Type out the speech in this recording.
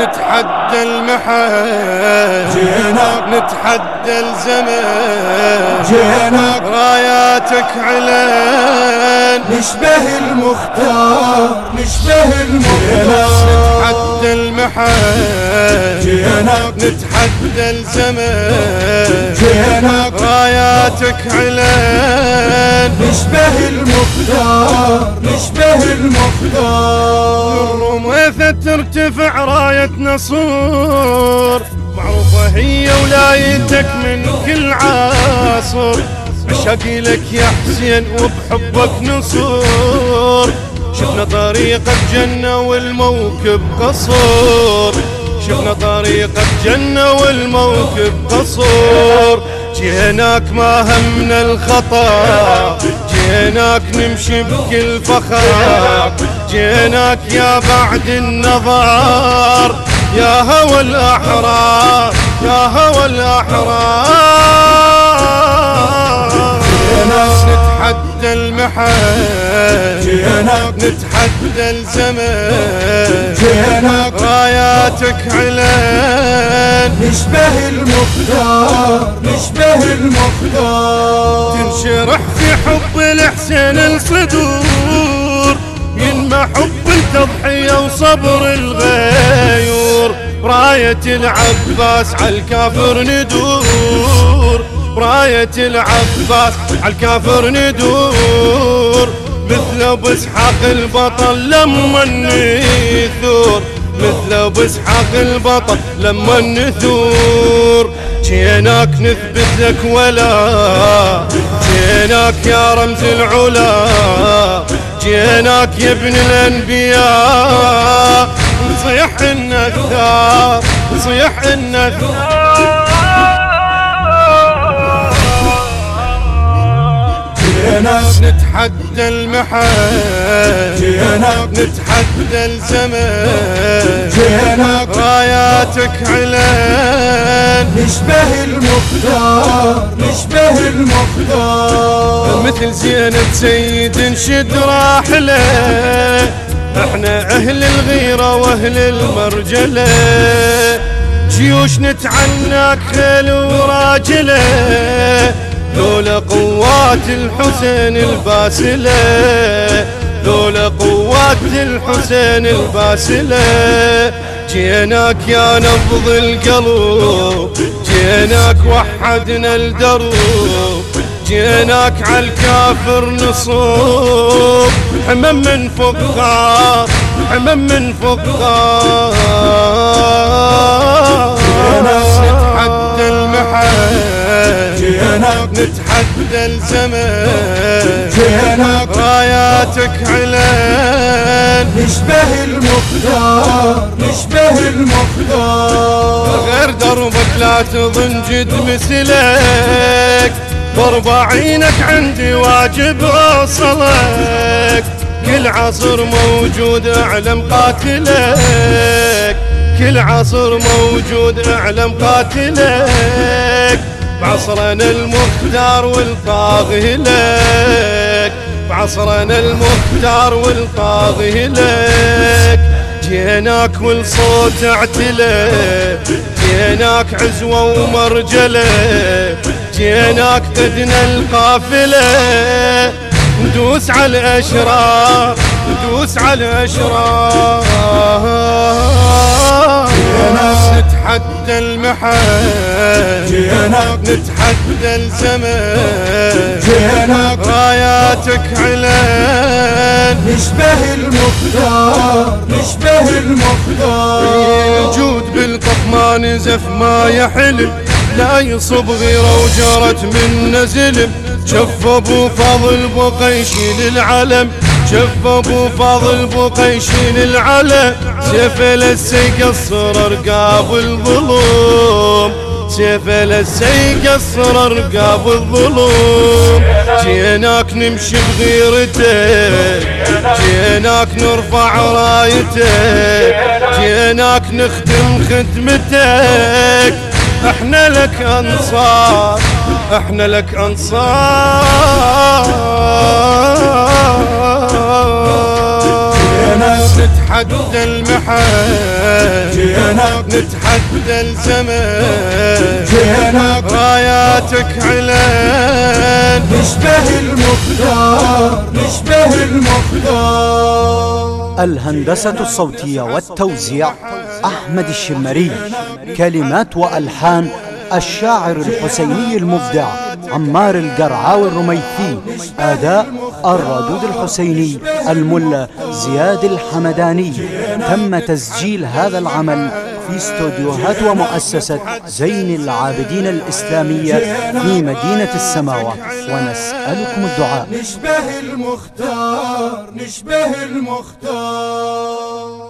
نتحدى المحال جينا. نتحدى الزمان جينا. راياتك علن نشبه المختار نشبه المختار. نتحدى المحال جينا. نتحدى الزمان. جينا. راياتك علن نشبه المختار نشبه المختار. الرميثة ترتفع راية نصور معروفة هي ولايتك من كل عصر عشاقي لك يا حسين وبحبك نصور. شفنا طريقة جنة والموكب قصور. شفنا طريقة جنة والموكب قصور. جيناك ما همنا الخطا. جيناك نمشي بكل فخر جيناك يا بعد النظر يا هوى الأحرار يا هوى الأحرار. المحال. جينا نتحدى الزمان. جينا راياتك علن نشبه المختار نشبه المختار تنشرح في حب الحسين الصدور ينمى حب التضحية وصبر الغيور. راية العباس على الكافر ندور. راية العباس على الكافر ندور. مثل أبو إسحاق البطل لما نثور مثل أبو إسحاق البطل لما نثور جيناك نثبت لك ولا جيناك يا رمز العلا. جيناك يا ابن الأنبياء. نصيح النثار نصيح النثار جينا نتحدى المحال. جينا نتحدى الزمان. جينا راياتك علن نشبه المختار نشبه المختار مثل زينة سيد نشد راحله. إحنا أهل الغيرة وأهل المرجلة. جيوش نتعناك خيل وراجلة. لولا قوات الحسين الباسلة لولا قوات الحسين الباسلة. جيناك يا نبض القلب جيناك وحدنا الدرب جيناك عالكافر نصوب. حمم من فقار حمم من فقار راياتك علن نشبه المختار نشبه المختار غير دربك لا تظن جد مثلك. ضرب عينك عندي واجب اوصلك كل عصر موجود أعلم قاتلك. كل عصر موجود أعلم قاتلك. بعصرنا المختار والطاغي لك. بعصرنا المختار والطاغي لك جيناك والصوت اعتلى. جيناك عزوة ومرجلة. جيناك قدنا القافلة. ندوس على الأشرار ندوس على الأشرار نتحدى المحال. جينا نتحدى الزمان. جينا راياتك علن. نشبه المختار نشبه المختار الجود بالقف ما نزف ما يحلم لا يصب غيره وجرت من نزلم شف أبو فاضل بقى يشيل العلم شف أبو فاضل بقى يشيل العلم سيف لسه يقصر رقاب الظلوم سيف لسه يقصر رقاب الظلوم جيناك نمشي بغيرتك جيناك نرفع رايتك جيناك نخدم خدمتك. إحنا لك أنصار. إحنا لك أنصار. نتحدى المحن. جينا نتحدى الزمن جينا راياتك علان. نشبه المختار نشبه المختار الهندسة الصوتية والتوزيع أحمد الشمري. كلمات وألحان الشاعر الحسيني المبدع عمار القرعاوي الرميثي. أداء الردود الحسيني الملا زياد الحمداني. تم تسجيل هذا العمل في استوديوهات ومؤسسة زين العابدين الإسلامية في مدينة السماوة ونسألكم الدعاء. نشبه المختار نشبه المختار.